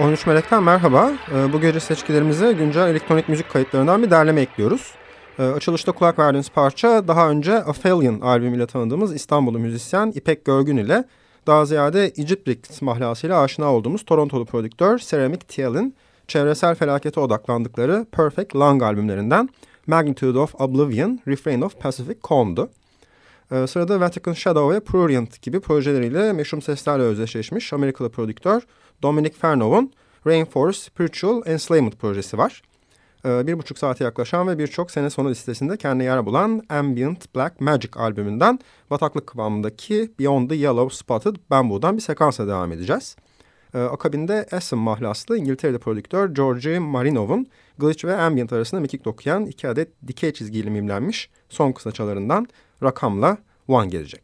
13 Melek'ten merhaba. Ee, bu gece seçkilerimize güncel elektronik müzik kayıtlarından bir derleme ekliyoruz. Ee, açılışta kulak verdiğiniz parça daha önce Aphelion albümüyle tanıdığımız İstanbullu müzisyen İpek Görgün ile daha ziyade Egyptrix mahlasıyla aşina olduğumuz Torontolu prodüktör Ceramic Thiel'in çevresel felakete odaklandıkları Perfect Lung albümlerinden Magnitude of Oblivion, Refrain of Pacific Calm'du. Ee, sırada Vatican Shadow ve Prurient gibi projeleriyle meşhum seslerle özdeşleşmiş Amerikalı prodüktör Dominic Fernov'un Rainforest Spiritual Enslavement projesi var. Ee, bir buçuk saate yaklaşan ve birçok sene sonu listesinde kendi yer bulan Ambient Black Magic albümünden bataklık kıvamındaki Beyond the Yellow Spotted Bamboo'dan bir sekansla devam edeceğiz. Ee, akabinde Essen mahlaslı İngiltere'de prodüktör George Marinov'un glitch ve ambient arasında mekik dokuyan iki adet dikey çizgiyle mimlenmiş son kısaçalarından rakamla One gelecek.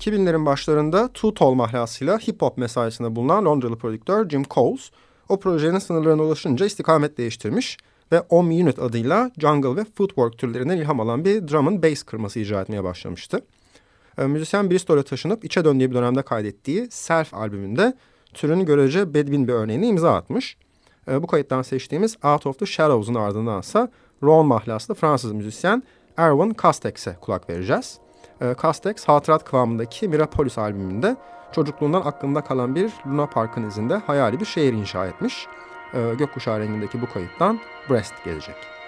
2000'lerin başlarında Too Tall mahlasıyla hip hop mesaisinde bulunan Londralı prodüktör Jim Coles, o projenin sınırlarına ulaşınca istikamet değiştirmiş ve Om Unit adıyla jungle ve footwork türlerinden ilham alan bir drum and bass kırması icra etmeye başlamıştı. E, müzisyen Bristol'a taşınıp içe döndüğü bir dönemde kaydettiği Self albümünde türün görece bedbin bir örneğini imza atmış. E, bu kayıttan seçtiğimiz Out of the Shadows'un ardındansa Ron mahlaslı Fransız müzisyen Erwin Castex'e kulak vereceğiz. E, Castex hatırat kıvamındaki Mirapolis albümünde çocukluğundan aklında kalan bir Luna Park'ın izinde hayali bir şehir inşa etmiş. E, gökkuşağı rengindeki bu kayıttan Breast gelecek.